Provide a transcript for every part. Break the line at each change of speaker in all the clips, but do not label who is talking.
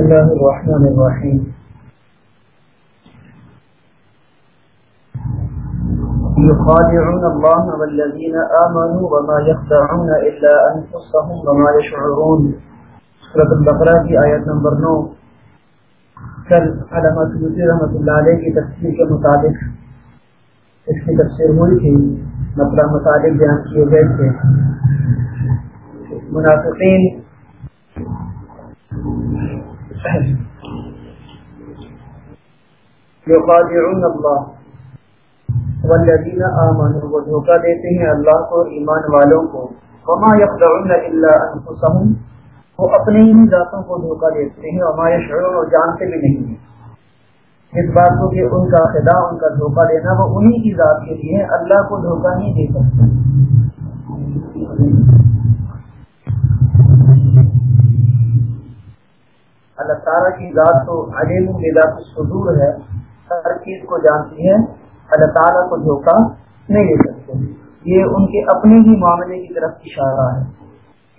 الله الرحمن الرحيم يخادعون الله والذين آمنوا وما يخدعون إلا أنفسهم وما يشعرون. سورة البقرة في آية نمبر 9 کل علامہ سلوسی رحمۃ اللہ علیہ کی تفصیل کے مطابق اس کی تفسیر ہوئی تھی مطلب مطابق بیان کیے گئے تھے. منافقین یخادعون اللہ. والذین آمنوا، وہ دھوکہ دیتے ہیں اللہ کو، ایمان والوں کو. وما یخدعون الا انفسهم وہ اپنے ہی ذاتوں کو دھوکہ دیتے ہیں ہمارے شعور اور جانتے بھی نہیں ہیں. اس بات کو کہ ان کا خدا، ان کا دھوکہ دینا، وہ انہی کی ذات کے لیے اللہ کو دھوکہ نہیں دے سکتے. اللہ تعالیٰ کی ذات تو علیم ذات صدور ہے، ہر چیز کو جانتی ہے اللہ تعالیٰ کو دھوکہ نہیں دے سکتے۔ یہ ان کے اپنے ہی معاملے کی طرف اشارہ ہے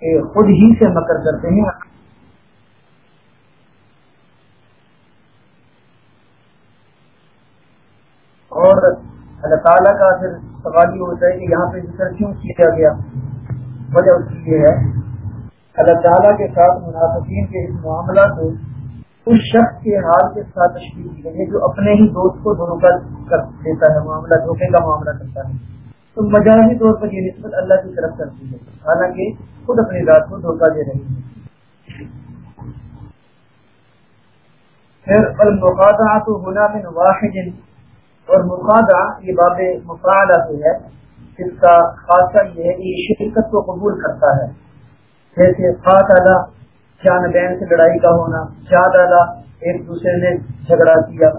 کہ خود ہی سے مکر کرتے ہیں۔ اور اللہ تعالیٰ کا پھر سوال یہ ہوتا ہے کہ یہاں پہ ذکر کیوں کیا گیا؟ وجہ اس کی یہ ہے اللہ تعالیٰ کے ساتھ منافقین کے اس معاملہ کو اس شخص کے حال کے ساتھ تشکیل کی گئی ہے جو اپنے ہی دوست کو دھوکہ کر دیتا ہے، معاملہ دھوکے کا معاملہ کرتا ہے۔ تو مجازی طور پر یہ نسبت اللہ کی طرف کرتی ہے۔ حالانکہ خود اپنی ذات کو دھوکہ دے رہی ہے۔ پھر المقادہ تو ہونا من واحد، اور مقادہ یہ باب مفعلہ سے ہے جس کا خاصہ یہ ہے کہ یہ شرکت کو قبول کرتا ہے۔ جیسے قاتل جان بین سے لڑائی کا ہونا جاد ایک دوسرے نے جھگڑا کیا۔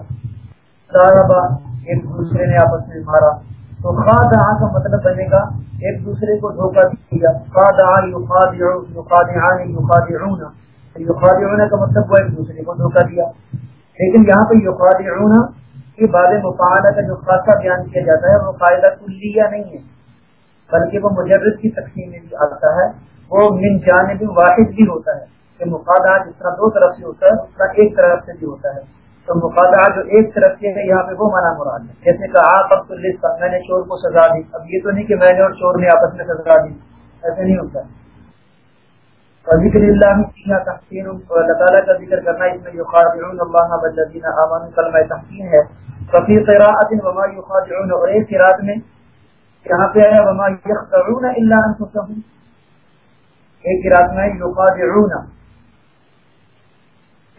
ساربا ایک دوسرے نے آپس میں مارا۔ تو خاد کا مطلب بنے گا، ایک دوسرے کو دھوکہ دیا۔ خاد یوخادعون کا مطلب وہ ایک دوسرے کو دھوکہ دیا۔ لیکن یہاں پہ یوخادعون کے بعد مفاعلہ کا جو خاصہ بیان کیا جاتا ہے، وہ قاعدہ کلیہ نہیں ہے، بلکہ وہ مجرد کی تقسیم میں بھی آتا ہے۔ وہ من جانب واحد بھی ہوتا ہے، کہ مقادہ جس طرح دو طرف سے ہوتا ہے، اس طرح ایک طرف سے بھی ہوتا ہے۔ تو مقادہ جو ایک طرف سے ہے یہاں پہ وہ مانا مراد ہے۔ جیسے کہا اب تو میں نے چور کو سزا دی۔ اب یہ تو نہیں کہ میں نے اور چور نے آپس میں سزا دی۔ ایسے نہیں ہوتا۔ ذکر اللہ تحسین اللہ تعالیٰ کا ذکر کرنا اس میں یخادعون اللہ والذین آمنوا، کلمہ تحسین ہے۔ ففی قراءت وما یخادعون اور ایک قراءت میں یہاں پہ آیا، وما یخدعون الا انفسهم ایک قراءت میں یخادعون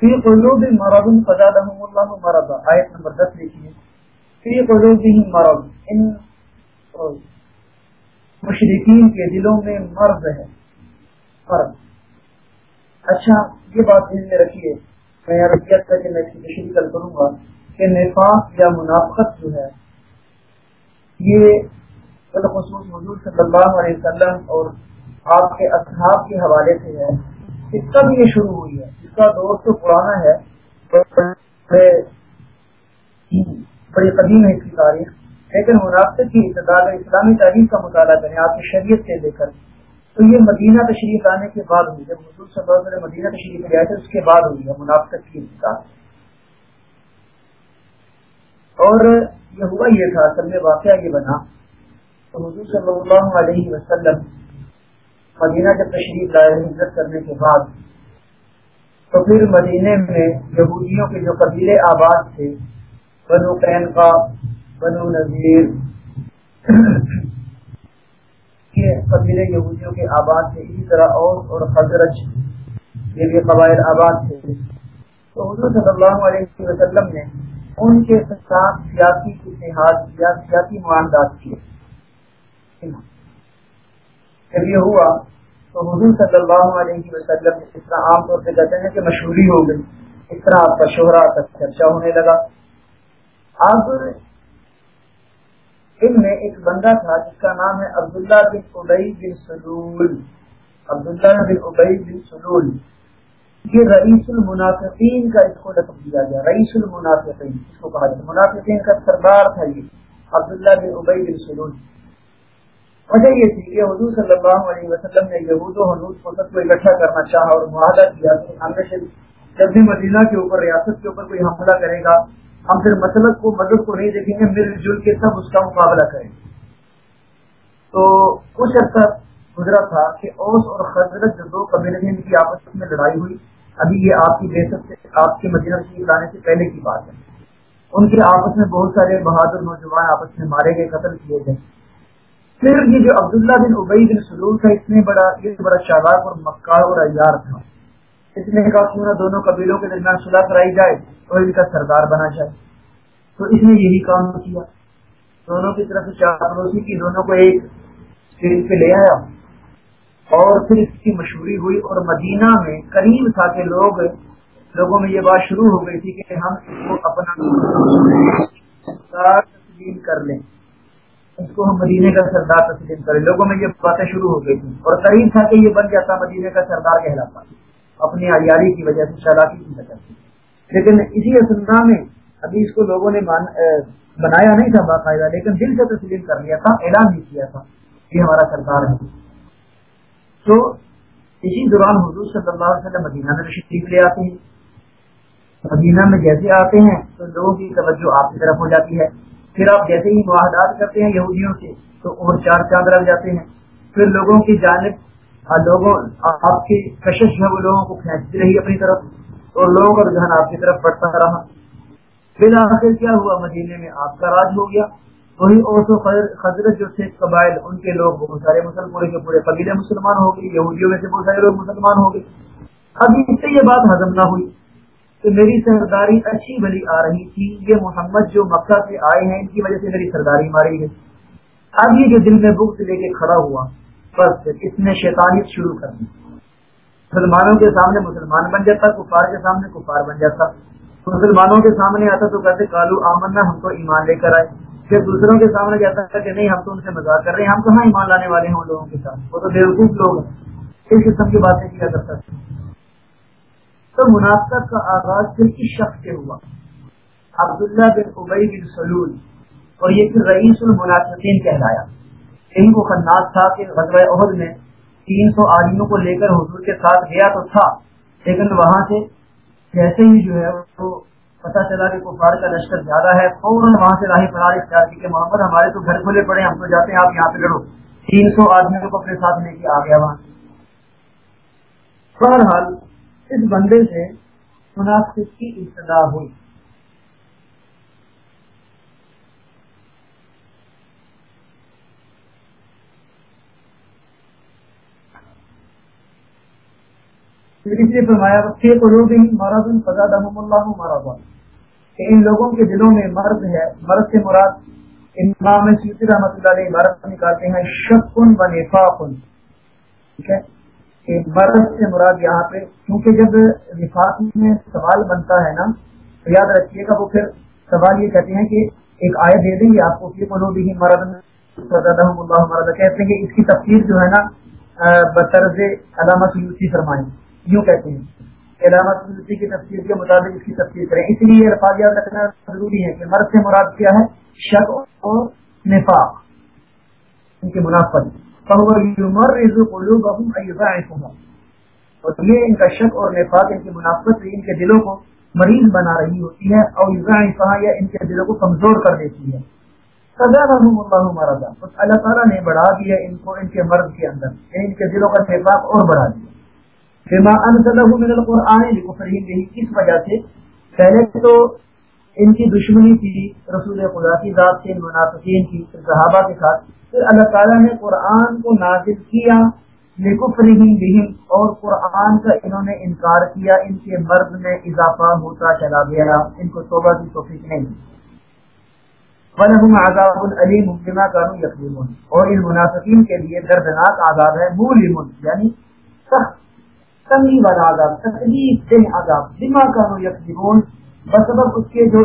فی قلوب مرض فزادهم الله مرضا آیت نمبر 10 لکھیے فی قلوبهم مرض. ان مشرکین کے دلوں میں مرض ہے. مرض. اچھا یہ بات ذہن میں رکھیے. میں یہاں رکھیے تھا کہ میں اس کی تشریح کر کروں گا کہ نفاق یا منافقت جو ہے، یہ خصوص حضور صلی اللہ علیہ وسلم اور آپ کے اصحاب کے حوالے سے ہے، اس کا بھی یہ شروع ہوئی ہے۔ اس کا دور تو پرانا ہے بڑی قدیم ہے اس کی تاریخ، لیکن منافع کی ابتدا اسلامی تاریخ کا مطالعہ کریں، آپ کی شریعت سے لے کر۔ تو یہ مدینہ تشریف آنے کے بعد ہوئی، جب حضور صلی اللہ علیہ وسلم مدینہ تشریف لے آئے تھے، اس کے بعد ہوئی ہے منافقت کی ابتدا اور یہ ہوا یہ تھا، اصل میں واقعہ یہ بنا۔ تو حضور صلی اللہ علیہ وسلم مدینہ جب تشریف لائے، ہجرت کرنے کے بعد، تو پھر مدینے میں یہودیوں کے جو قبیلے آباد تھے، بنو قین کا بنو نذیر، یہ قبیلے یہودیوں کے آباد تھے، اسی طرح اور اور حضرت یہ بھی قبائل آباد تھے۔ تو حضور صلی اللہ علیہ وسلم نے ان کے ساتھ سیاسی اتحاد یا سیاسی معاہدات کیے۔ جب یہ ہوا تو حضور صلی اللہ علیہ وسلم اس طرح عام طور پہ کہتے ہیں کہ مشہوری ہو گئی۔ اس طرح آپ کا شہرا تک چرچا ہونے لگا۔ اب ان میں ایک بندہ تھا جس کا نام ہے عبداللہ بن ابئی بن سلول۔ عبداللہ بن ابئی بن سلول۔ یہ رئیس المنافقین کا اس کو لقب دیا گیا۔ رئیس المنافقین، اس کو کہا جاتا منافقین کا سردار تھا یہ، عبداللہ بن ابئی بن سلول۔ وجہ یہ تھی کہ حضور صلی اللہ علیہ وسلم نے یہود و حضور کو سب کو اکٹھا کرنا چاہا اور معاہدہ کیا کہ ہم جب بھی مدینہ کے اوپر، ریاست کے اوپر کوئی حملہ کرے گا، ہم پھر مسلط کو، مدد کو نہیں دیکھیں گے، مل جل کے سب اس کا مقابلہ کریں گے۔ تو کچھ عرصہ گزرا تھا کہ اوس اور خزرت جو دو قبیلے ان کی آپس میں لڑائی ہوئی۔ ابھی یہ آپ کی بے سے، آپ کے مدینہ شریف لانے سے پہلے کی بات ہے۔ ان کے آپس میں بہت سارے بہادر نوجوان آپس میں مارے گئے، قتل کیے گئے۔ پھر یہ جو عبداللہ بن ابئی بن سلول تھا اس بڑا یہ بڑا شاداب اور مکار اور ایار تھا۔ اس نے کہا کیوں نہ دونوں قبیلوں کے درمیان صلاح کرائی جائے اور ان کا سردار بنا جائے۔ تو اس نے یہی کام کیا۔ دونوں کی طرف سے کی دونوں کو ایک پہ لے آیا۔ اور پھر اس کی مشہوری ہوئی اور مدینہ میں قریب تھا کہ لوگ لوگوں میں یہ بات شروع ہو گئی تھی کہ ہم اس کو اپنا تسلیم کر لیں۔ اس کو ہم مدینے کا سردار تسلیم کریں۔ لوگوں میں یہ باتیں شروع ہو گئی تھی اور قریب تھا کہ یہ بن جاتا مدینے کا سردار کہلاتا اپنی عیاری کی وجہ سے چالاکی کی وجہ سے۔ لیکن اسی اسنا میں ابھی اس کو لوگوں نے بنایا نہیں تھا باقاعدہ، لیکن دل سے تسلیم کر لیا تھا، اعلان بھی کیا تھا کہ ہمارا سردار ہے۔ تو اسی دوران حضور صلی اللہ علیہ وسلم مدینہ میں تشریف لے آتے ہیں۔ مدینہ میں جیسے آتے ہیں تو لوگوں کی توجہ آپ کی طرف ہو جاتی ہے۔ پھر آپ جیسے ہی معاہدات کرتے ہیں یہودیوں سے، تو اور چار چاند لگ جاتے ہیں۔ پھر لوگوں کی جانب لوگوں، آپ کی کشش ہے وہ لوگوں کو کھینچتی رہی اپنی طرف، اور لوگوں کا رجحان آپ کی طرف بڑھتا رہا۔ پھر آخر کیا ہوا؟ مدینے میں آپ کا راج ہو گیا۔ وہی اوسو خزرت جو تھے، قبائل، ان کے لوگ بہت سارے مسلم پورے کے پورے قبیلے مسلمان ہو گئے، یہودیوں میں سے بہت سارے لوگ مسلمان ہو گئے۔ اب اس سے یہ بات ہضم نہ ہوئی۔ کہ میری سرداری اچھی بلی آ رہی تھی۔ یہ محمد جو مکہ سے آئے ہیں، ان کی وجہ سے میری سرداری ماری گئی۔ اب یہ جو دل میں بک لے کے کھڑا ہوا، بس اس نے شیطانیت شروع کر دی۔ مسلمانوں کے سامنے مسلمان بن جاتا، کفار کے سامنے کفار بن جاتا۔ مسلمانوں کے سامنے آتا تو کہتے کالو آمنا، ہم تو ایمان لے کر آئے۔ پھر دوسروں کے سامنے جاتا ہے کہ نہیں، ہم تو ان سے مزاق کر رہے ہیں۔ ہم کہاں ایمان لانے والے ہیں ان لوگوں کے ساتھ؟ وہ تو بیوقوف لوگ ہیں۔ اس قسم کی باتیں کیا کرتا ہے تو مناسب کا آغاز پھر کس شخص سے ہوا؟ عبداللہ بن ابئی بن سلول، اور یہ پھر رئیس المناسبین کہلایا۔ ان کو خناس تھا کہ غزوہ عہد میں تین سو آدمیوں کو لے کر حضور کے ساتھ گیا تو تھا، لیکن وہاں سے جیسے ہی جو ہے وہ پتا چلا کہ کفار کا لشکر زیادہ ہے، فوراً وہاں سے راہی فرار اختیار کی کہ محمد ہمارے تو گھر کھلے پڑے، ہم تو جاتے ہیں، آپ یہاں پہ لڑو۔ تین سو آدمیوں کو اپنے ساتھ لے کے آ گیا وہاں بہرحال اس بندے سے مناسب کی ابتدا ہوئی۔ فرمایا مرض فضا دم اللہ مرض کہ ان لوگوں کے دلوں میں مرض ہے، مرض سے مراد امام سیوتی رحمۃ اللہ علیہ عبارت نکالتے ہیں شکن و نفاقن ٹھیک ہے؟ کہ مرض سے مراد یہاں پہ کیونکہ جب نفاق میں سوال بنتا ہے نا، تو یاد رکھیے گا وہ پھر سوال یہ کہتے ہیں کہ ایک آئے دے دیں گے آپ کو کہ منو بھی مرد اللہ مرد کہتے ہیں کہ اس کی تفصیل جو ہے نا بطرز علامہ سیوتی فرمائیں۔ یوں کہتے ہیں۔ علامت کی تفصیل کے مطابق اس کی تفصیل کریں۔ اس لیے الفاظ یاد رکھنا ضروری ہے کہ مرد سے مراد کیا ہے؟ شک اور نفاق۔ ان کے منافع اور یہ ان کا شک اور نفاق ان کی منافت ان کے دلوں کو مریض بنا رہی ہوتی ہے اور یا ان کے دلوں کو کمزور کر دیتی ہے. سزا رحم اللہ مرضا اللہ تعالیٰ نے بڑھا دیا ان کو، ان کے مرض کے اندر یعنی ان کے دلوں کا نفاق اور بڑھا دیا. بما انزله من القرآن لكفرهم به اس وجہ سے پہلے تو ان کی دشمنی تھی رسول خدا کی ذات سے منافقین کی، صحابہ کے ساتھ پھر اللہ تعالیٰ نے قرآن کو نازل کیا لکفرہم بہم اور قرآن کا انہوں نے انکار کیا، ان کے مرد میں اضافہ ہوتا چلا گیا، ان کو توبہ کی توفیق نہیں وَلَهُمْ عَذَابٌ عَلِيمٌ بِمَا كَانُوا يَكْذِبُونَ۔ اور ان منافقین کے لیے دردناک عذاب ہے مولم یعنی سخت، تنگی والا آزاد تکلیف دہ آزاد دماغ کا نو یکون بسبب اس کے جو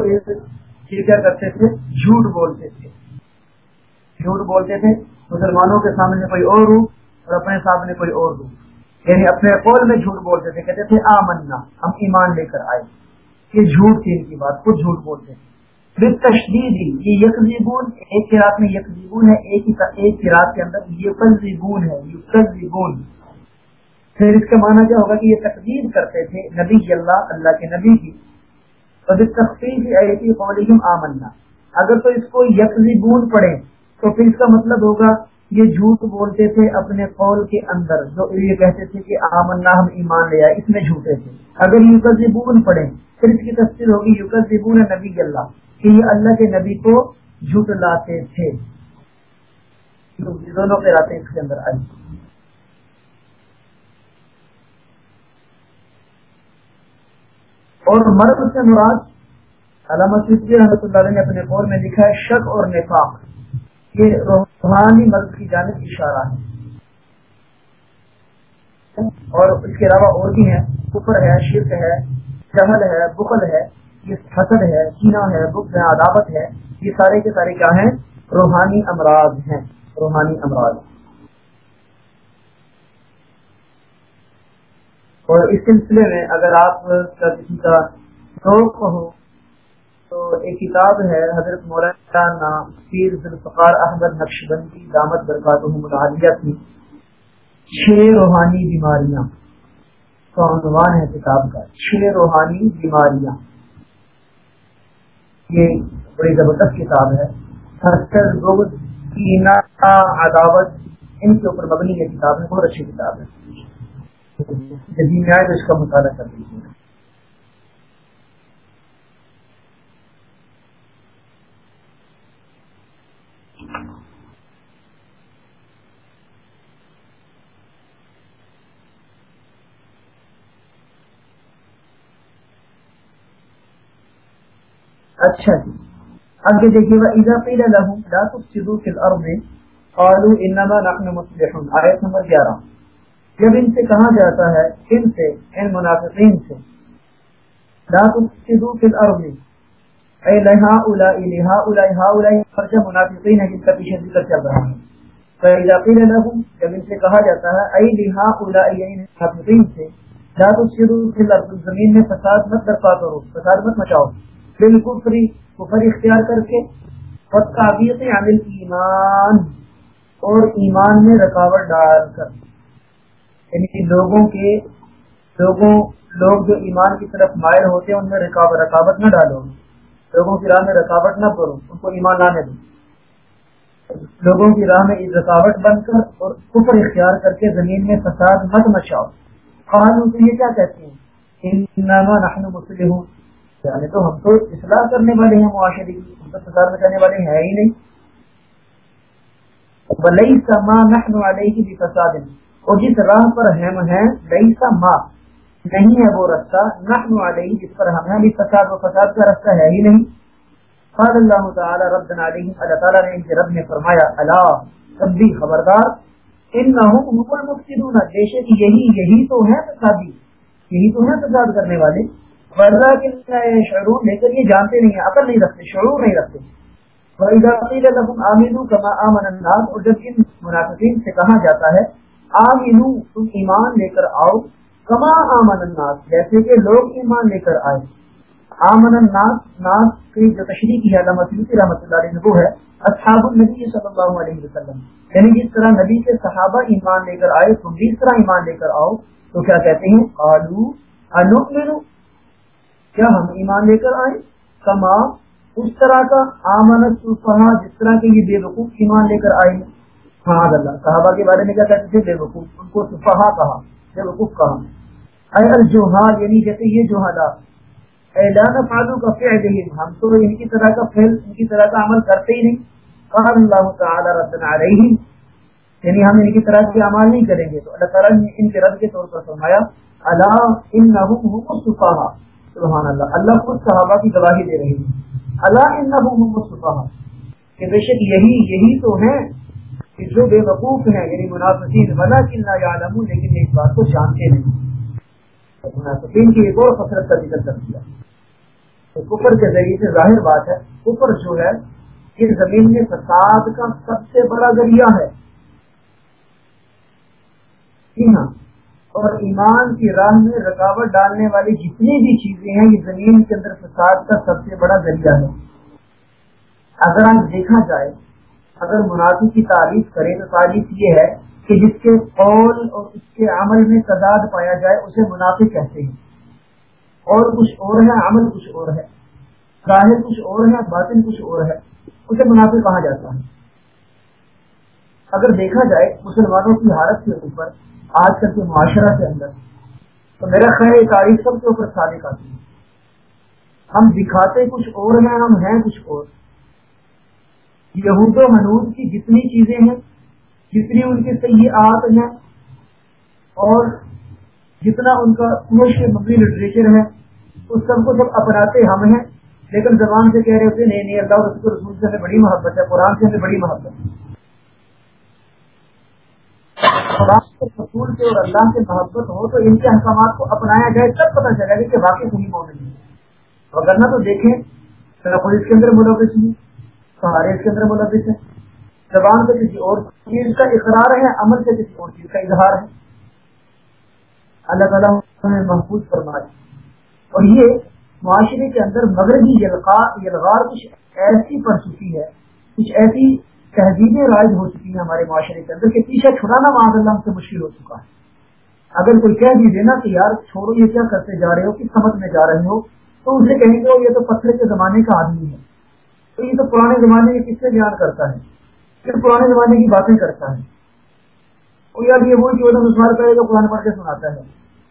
کرتے تھے، جھوٹ بولتے تھے۔ جھوٹ بولتے تھے، مسلمانوں کے سامنے کوئی اور روح اور اپنے سامنے کوئی اور روح یعنی اپنے قول میں جھوٹ بولتے تھے، کہتے تھے آ منا ہم ایمان لے کر آئے۔ یہ جھوٹ تھی ان کی بات خود جھوٹ بولتے تھے۔ پھر تشدید یہ یکزیبون ایک کراط میں یکزیبون ہے، ایک ہی ایک کراط کے اندر یقزیبون ہے یقزیبون پھر اس کا معنی کیا ہوگا کہ یہ تقدیم کرتے تھے نبی اللہ اللہ کے نبی کی۔ تخصیص آمنا۔ اگر تو اس کو یکزیبون پڑھیں تو پھر اس کا مطلب ہوگا یہ جھوٹ بولتے تھے اپنے قول کے اندر، جو یہ کہتے تھے کہ آمنا، ہم ایمان لیا اس میں جھوٹے تھے۔ اگر یوکزیبون پڑھیں، پھر اس کی تفصیل ہوگی یوکزیبون نبی اللہ، کہ یہ اللہ کے نبی کو جھوٹ لاتے تھے۔ دونوں کے راتے اس کے اندر آئی اور مرد سے مراد علامہ رحمۃ اللہ نے اپنے قول میں لکھا ہے، شک اور نفاق۔ یہ روحانی مرد کی جانب اشارہ ہے اور اس کے علاوہ اور بھی ہیں۔ کفر ہے، شرک ہے، جہل ہے، بخل ہے، یہ حسد ہے چینا ہے بخ ہے، عداوت ہے۔ یہ سارے کے سارے کیا ہیں؟ روحانی امراض ہیں۔ روحانی امراض۔ اور اس سلسلے میں اگر آپ کا کسی کا شوق ہو تو ایک کتاب ہے، حضرت مولانا پیر ذوالفقار احمد نقش بندی دامت برکات مطالعہ کی چھ روحانی بیماریاں۔ کا عنوان ہے کتاب کا؟ چھ روحانی بیماریاں۔ یہ بڑی زبردست کتاب ہے۔ عداوت، ان کے اوپر مبنی یہ کتاب ہے، بہت اچھی کتاب ہے۔ جدید آئے تو اس کا مطالعہ کر لیجیے اچھا جی۔ آگے دیکھیے گا اذا قیل لهم لا تفسدوا في الارض قالوا انما نحن مصلحون آیت نمبر 11 جب ان سے کہا جاتا ہے، ان سے، ان منافقین سے، لا تفسدوا في الارض اے لہا اولائی لہا اولائی ہا اولائی فرجہ منافقین ہے جن کا پیچھے ذکر چل رہا ہے۔ فإذا قيل لهم، جب ان سے کہا جاتا ہے، اے لہا اولائی منافقین سے، لا تفسدوا في الارض زمین میں فساد مت برپا کرو، فساد مت مچاؤ۔ بالکفری کفر اختیار کر کے تعبیت عمل ایمان اور ایمان میں رکاوٹ ڈال کر۔ یعنی لوگوں کے لوگوں، لوگ جو ایمان کی طرف مائل ہوتے ہیں، ان میں رکاوٹ رکاوٹ نہ ڈالو۔ لوگوں کی راہ میں رکاوٹ نہ کرو، ان کو ایمان لانے دو۔ لوگوں کی راہ میں رکاوٹ بن کر اور کفر اختیار کر کے زمین میں فساد مت مچاؤ۔ قانون سے یہ کیا کہتے ہیں؟ مسلم یعنی تو ہم تو اصلاح کرنے والے ہیں، معاشرے کی ہم تو فساد مچانے والے ہیں ہی نہیں۔ بلئی سما نحن علیہ بھی فساد اور جس راہ پر ہم ہیں لئی سما نہیں ہے وہ رستہ۔ نحن علیہ جس پر ہم ہیں، بھی فساد و فساد کا رستہ ہے ہی نہیں۔ قال اللہ تعالی ربنا علیہ اللہ تعالی نے ان کے رب نے فرمایا اللہ ربی خبردار، انہم هم المفسدون۔ بے شک یہی یہی تو ہیں فسادی، یہی تو ہیں فساد کرنے والے۔ ورنہ کہ شعور لیکن یہ جانتے نہیں ہیں، عقل نہیں رکھتے، شعور نہیں رکھتے۔ آمین آمن الناس، اور جب ان منافقین سے کہا جاتا ہے آمین تم ایمان لے کر آؤ۔ کما آمن الناس، جیسے کہ لوگ ایمان لے کر آئے۔ آمن الناس، ناس کی جو تشریح کی ہے رحمۃ اللہ علیہ وہ ہے اصحاب النبی صلی اللہ علیہ وسلم۔ یعنی جس طرح نبی کے صحابہ ایمان لے کر آئے، تم جس طرح ایمان لے کر آؤ، تو کیا کہتے ہیں؟ آلو انو کیا ہم ایمان لے کر آئے کما، اس طرح کا آمنت جس طرح کے یہ بے وقوف ایمان لے کر آئے ہاں اللہ، صحابہ کے بارے میں کیا کہتے تھے؟ بے وقوف ان کو صفحا کہا بے وقوف کہا۔ اے الجوہال یعنی جیسے یہ جوہلا اعلان فالو کا فعل ہم تو ان کی طرح کا فعل، ان کی طرح کا عمل کرتے ہی نہیں۔ قال اللہ تعالی ربنا علیہم یعنی ہم ان کی طرح کے عمل نہیں کریں گے۔ تو اللہ تعالیٰ نے ان کے رد کے طور پر فرمایا اللہ انہم هم الصفحاء سبحان اللہ۔ اللہ خود صحابہ کی گواہی دے رہی ہے اللہ ان کہ بے شک یہی یہی تو ہیں کہ جو بے وقوف ہیں یعنی منافقین۔ بلا کن عالم لیکن اس بات کو جانتے نہیں۔ منافقین کی ایک اور فصرت کا ذکر کر دیا۔ تو کفر کے ذریعے سے ظاہر بات ہے، کفر جو ہے اس زمین میں فساد کا سب سے بڑا ذریعہ ہے۔ جی ہاں اور ایمان کی راہ میں رکاوٹ ڈالنے والی جتنی بھی چیزیں ہیں، یہ زمین کے اندر فساد کا سب سے بڑا ذریعہ ہے۔ اگر آج دیکھا جائے، اگر منافع کی تعریف کریں تو تعریف یہ ہے کہ جس کے قول اور اس کے عمل میں تضاد پایا جائے، اسے منافق کہتے ہیں۔ اور کچھ اور ہے، عمل کچھ اور ہے۔ ظاہر کچھ اور ہے، باطن کچھ اور ہے۔ اسے منافق کہا جاتا ہے۔ اگر دیکھا جائے، مسلمانوں کی حالت کے اوپر آج کل کے معاشرہ کے اندر تو میرا خیر تاریخ سب کے اوپر صادق آتی ہے۔ ہم دکھاتے کچھ اور ہیں، ہم ہیں کچھ اور۔ یہود و حنود کی جتنی چیزیں ہیں، جتنی ان کے سیاحت ہیں، اور جتنا ان کا پوش مبنی لٹریچر ہے، اس سب کو سب اپناتے ہم ہیں۔ لیکن زبان سے کہہ رہے ہوتے نہیں نہیں، اللہ رسول رسول سے ہمیں بڑی محبت ہے، قرآن سے ہمیں بڑی محبت ہے۔ قرآن کے سے اور اللہ سے محبت ہو تو ان کے احکامات کو اپنایا جائے، تب پتہ چلے گا کہ واقعی صحیح مومن ہے اگر نہ تو دیکھیں اس کے اندر ملوث نہیں سہارے کے اندر ملوث ہے زبان سے کسی اور چیز کا اقرار ہے، عمل سے کسی اور چیز کا اظہار ہے۔ اللہ تعالیٰ ہمیں محفوظ فرمائے۔ اور یہ معاشرے کے اندر مغربی یلغار کچھ ایسی پڑ چکی ہے، کچھ ایسی تہذیبیں رائج ہو چکی ہیں ہمارے معاشرے کے اندر کہ پیچھے چھڑانا معاذ اللہ سے مشکل ہو چکا ہے۔ اگر کوئی کہہ بھی دینا کہ یار چھوڑو، یہ کیا کرتے جا رہے ہو؟ کس سمجھ میں جا رہے ہو؟ تو اسے کہیں گے، یہ تو پتھر کے زمانے کا آدمی ہے۔ تو یہ تو پرانے زمانے کے کس سے بیان کرتا ہے؟ پھر پرانے زمانے کی باتیں کرتا ہے۔ اور یار یہ وہی چودہ سال پہلے جو قرآن پڑھ کے سناتا ہے۔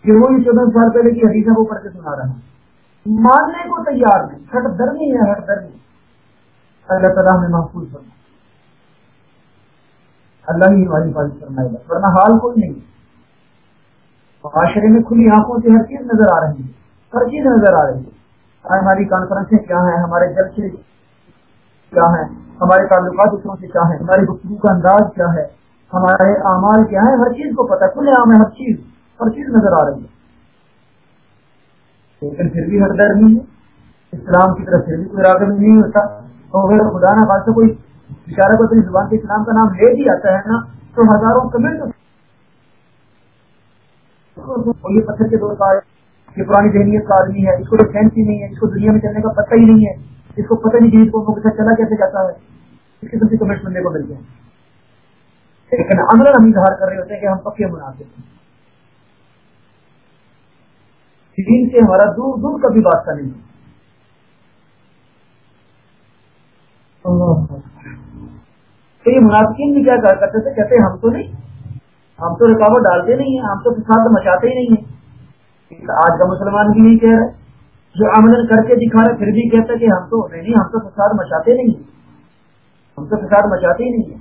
یہ وہی چودہ سال پہلے کی حدیثہ کو پڑھ کے سنا رہا ہے۔ ماننے کو تیار نہیں، ہٹ درمی ہے، ہٹ درمی اللہ تعالیٰ ہمیں محفوظ کرنا اللہ ہی ہماری بات فرمائے گا۔ ورنہ حال کوئی نہیں۔ معاشرے میں کھلی آنکھوں سے ہر چیز نظر آ رہی ہے۔ ہر چیز نظر آ رہی ہے۔ ہماری کانفرنسیں کیا ہیں؟ ہمارے جلسے کیا ہیں؟ ہمارے تعلقات دوسروں سے کیا ہے ہماری گفتگو کا انداز کیا ہے؟ ہمارے اعمال کیا ہے ہر چیز کو پتا کھلے عام ہے، ہر چیز۔ ہر چیز نظر آ رہی ہے۔ لیکن پھر بھی ہر در نہیں ہے اسلام کی طرف پھر بھی کوئی راغب نہیں ہوتا۔ اگر خدا نہ خاص کوئی اشارہ کو اپنی زبان کے اسلام کا نام لے بھی آتا ہے نا؟ تو ہزاروں کمنٹ یہ پتھر کے دور کا یہ پرانی ذہنیت کا آدمی ہے، اس کو کوئی سینس ہی نہیں ہے، اس کو دنیا میں چلنے کا پتہ ہی نہیں ہے۔ اس کو پتہ نہیں جیت کو چلا کیسے جاتا ہے۔ اس قسم کی کمنٹ سننے کو ملتے ہیں لیکن عمل ہم اظہار کر رہے ہوتے ہیں کہ ہم پکے مناسب ہیں۔ دین سے ہمارا دور دور کا بھی واسطہ نہیں ہے تو یہ منافقین بھی کیا کرتے تھے؟ کہتے ہم تو نہیں۔ ہم تو رکاوٹ ڈالتے نہیں ہیں، ہم تو فساد مچاتے ہی نہیں ہیں۔ آج کا مسلمان بھی نہیں کہہ رہے جو عمل کر کے دکھا رہے پھر بھی کہتا کہ ہم تو نہیں ہم تو فساد مچاتے نہیں ہیں۔ ہم تو فساد مچاتے ہی نہیں ہیں۔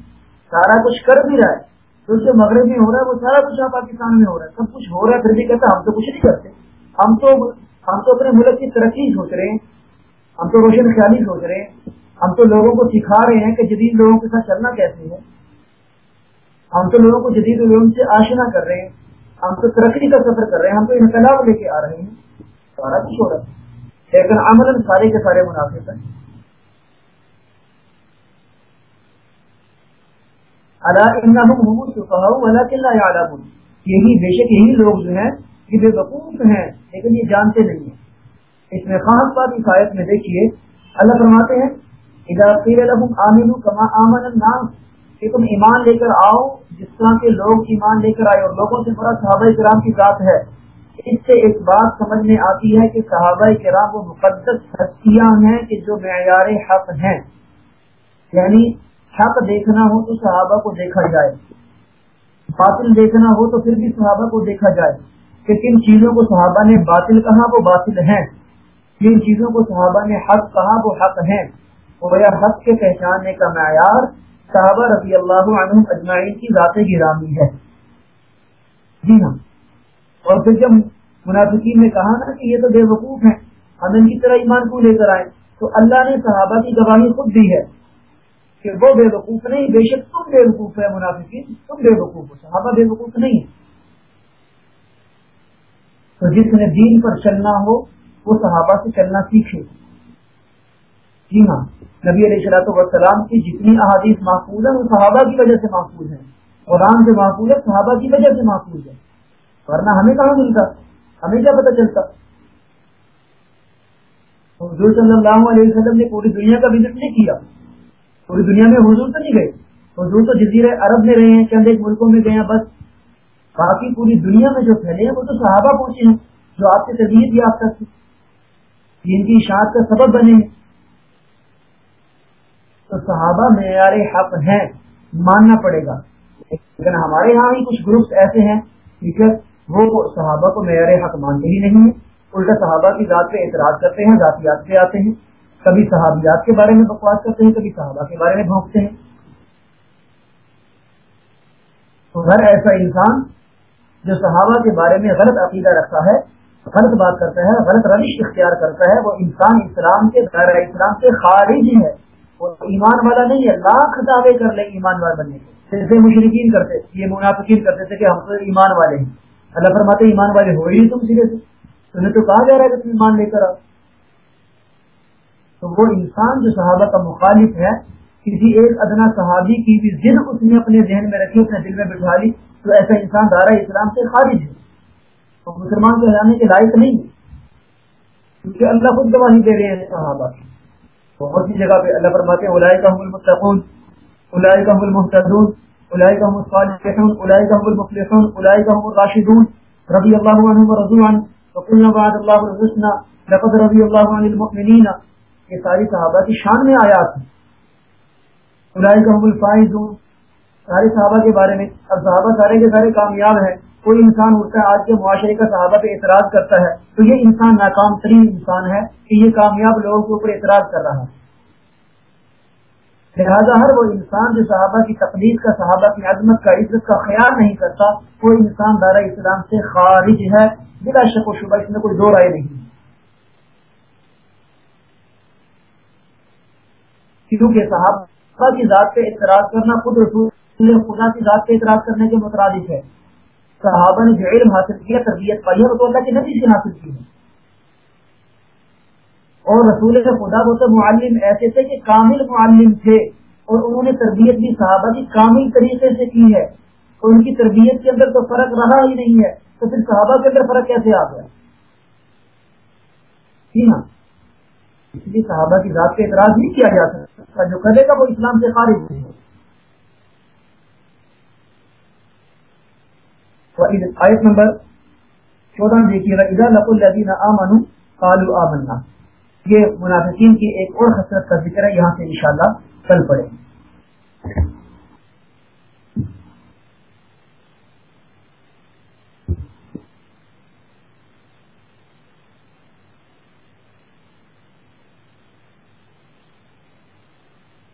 سارا کچھ کر بھی رہا ہے۔ تو جو مغرب میں ہو رہا ہے، وہ سارا کچھ پاکستان میں ہو رہا ہے۔ سب کچھ ہو رہا ہے، پھر بھی کہتا ہم تو کچھ نہیں کرتے۔ ہم تو ہم تو اپنے ملک کی ترقی سوچ رہے ہیں۔ ہم تو روشن خیالی سوچ رہے ہیں۔ ہم تو لوگوں کو سکھا رہے ہیں کہ جدید لوگوں کے ساتھ چلنا کیسے ہے۔ ہم تو لوگوں کو جدید لوگوں سے آشنا کر رہے ہیں۔ ہم تو ترقی کا سفر کر رہے ہیں۔ ہم تو انقلاب لے کے آ رہے ہیں۔ سارا کچھ ہو رہا ہے۔ لیکن عمل سارے کے سارے منافق ہیں یہی بے شک یہی لوگ جو ہیں، یہ بے وقوف ہیں، لیکن یہ جانتے نہیں ہیں۔ اس میں خاص بات اس آیت میں دیکھیے۔ اللہ فرماتے ہیں کما آمن الناس کہ تم ایمان لے کر آؤ، جس طرح کے لوگ ایمان لے کر آئے اور لوگوں سے بڑا صحابہ کرام کی ذات ہے۔ اس سے ایک بات سمجھ میں آتی ہے کہ صحابہ کرام وہ مقدس ہستیاں ہیں کہ جو معیار حق ہیں۔ یعنی حق دیکھنا ہو تو صحابہ کو دیکھا جائے۔ باطل دیکھنا ہو تو پھر بھی صحابہ کو دیکھا جائے۔ کہ کن چیزوں کو صحابہ نے باطل کہا وہ باطل ہیں۔ جن چیزوں کو صحابہ نے حق کہا وہ حق ہیں۔ وہ حق کے پہچاننے کا معیار صحابہ رضی اللہ عنہ اجمعین کی ذات گرامی ہے۔ جی ہاں۔ اور پھر جب منافقین نے کہا نا کہ یہ تو بے وقوف ہیں، ہم ان کی طرح ایمان کو لے کر آئے؟ تو اللہ نے صحابہ کی گواہی خود دی ہے کہ وہ بے وقوف نہیں، بے شک تم بے وقوف ہے منافقین، تم بے وقوف ہو، صحابہ بے وقوف نہیں تو جس نے دین پر چلنا ہو، وہ صحابہ سے چلنا سیکھے۔ جی ہاں نبی علیہ شلاۃ وسلام کی جتنی احادیث محفوظ ہے وہ صحابہ کی وجہ سے محفوظ ہے قرآن سے محفوظ ہے، صحابہ کی وجہ سے محفوظ ہے۔ ورنہ ہمیں کہاں ملتا؟ ہمیں کیا پتہ چلتا؟ حضور صلی اللہ علیہ وسلم نے پوری دنیا کا وزٹ نہیں کیا۔ پوری دنیا میں حضور تو نہیں گئے۔ حضور تو جزیر عرب میں رہے ہیں، چند ایک ملکوں میں گئے ہیں، بس۔ باقی پوری دنیا میں جو پھیلے ہیں، وہ تو صحابہ پہنچے ہیں، جو آپ سے تربیت یافتہ تھی جن کی اشاعت کا سبب بنے ہیں۔ تو صحابہ معیار حق ہیں، ماننا پڑے گا۔ لیکن ہمارے یہاں ہی کچھ گروپس ایسے ہیں، ٹھیک ہے، وہ صحابہ کو معیار حق مانتے ہی نہیں ہیں۔ الٹا صحابہ کی ذات پہ اعتراض کرتے ہیں، ذاتیات پہ آتے ہیں۔ کبھی صحابیات کے بارے میں بکواس کرتے ہیں، کبھی صحابہ کے بارے میں بھونکتے ہیں۔ تو ہر ایسا انسان جو صحابہ کے بارے میں غلط عقیدہ رکھتا ہے، غلط بات کرتا ہے، غلط روش اختیار کرتا ہے، وہ انسان اسلام کے دائرہ اسلام سے خارج ہے۔ ایمان والا نہیں ہے، لاکھ دعوے کر لے ایمان والے بننے کے۔ جیسے مشرقین کرتے، یہ منافقین کرتے تھے کہ ہم تو ایمان والے ہیں۔ اللہ فرماتے ایمان والے ہو ہی تم سیدھے سے۔ تمہیں تو کہا جا رہا ہے کہ تم ایمان لے کر آؤ۔ تو وہ انسان جو صحابہ کا مخالف ہے، کسی ایک ادنا صحابی کی بھی ضد اس نے اپنے ذہن میں رکھی اپنے دل میں بٹھا لی، تو ایسا انسان دارا اسلام سے خارج ہے۔ تو مسلمان کو ہلانے کے لائق نہیں ہے، کیونکہ اللہ خود گواہی دے رہے ہیں صحابہ کی۔ بہت سی جگہ پہ اللہ فرماتے ہیں الائی کا المتقون الائی کا المحتدون الائی کا الصالحون الائی کا المفلحون الائی کا الراشدون، رضی اللہ عنہ ورضوا عنہ وقلنا بعد اللہ الحسنى لقد رضی اللہ عن المؤمنین۔ یہ ساری صحابہ کی شان میں آیات ہیں۔ خدائی کا حمل فائز ہوں سارے صحابہ کے بارے میں، اب صحابہ سارے کے سارے کامیاب ہیں۔ کوئی انسان اٹھتا ہے، آج کے معاشرے کا صحابہ پہ اعتراض کرتا ہے، تو یہ انسان ناکام ترین انسان ہے کہ یہ کامیاب لوگوں کے اوپر اعتراض کر رہا ہے۔ لہٰذا ہر وہ انسان جو صحابہ کی تقلید کا، صحابہ کی عظمت کا، عزت کا خیال نہیں کرتا، وہ انسان دارا اسلام سے خارج ہے، بلا شک و شبہ اس میں کوئی دو رائے نہیں۔ کیونکہ صحابہ کی ذات پہ اعتراض کرنا خود رسول خدا کی ذات پہ اعتراض کرنے کے مترادف ہے۔ صحابہ نے جو علم حاصل کیا، تربیت پائی ہے وہ اللہ کے نبی سے حاصل کی اور رسول خدا وہ تو معلم ایسے تھے کہ کامل معلم تھے اور انہوں نے تربیت بھی صحابہ کی کامل طریقے سے کی ہے۔ اور ان کی تربیت کے اندر تو فرق رہا ہی نہیں ہے۔ تو پھر صحابہ کے اندر فرق کیسے آ گیا؟ جی ہاں۔ اس لیے صحابہ کی ذات پہ اعتراض نہیں کیا جا سکتا۔ جو کرے گا وہ اسلام سے خارج نہیں آیت نمبر چودہ دیکھیے گا ادا لق الدین امن کالو آمنا۔ یہ منافقین کی ایک اور حسرت کا ذکر ہے، یہاں سے انشاءاللہ کل پڑے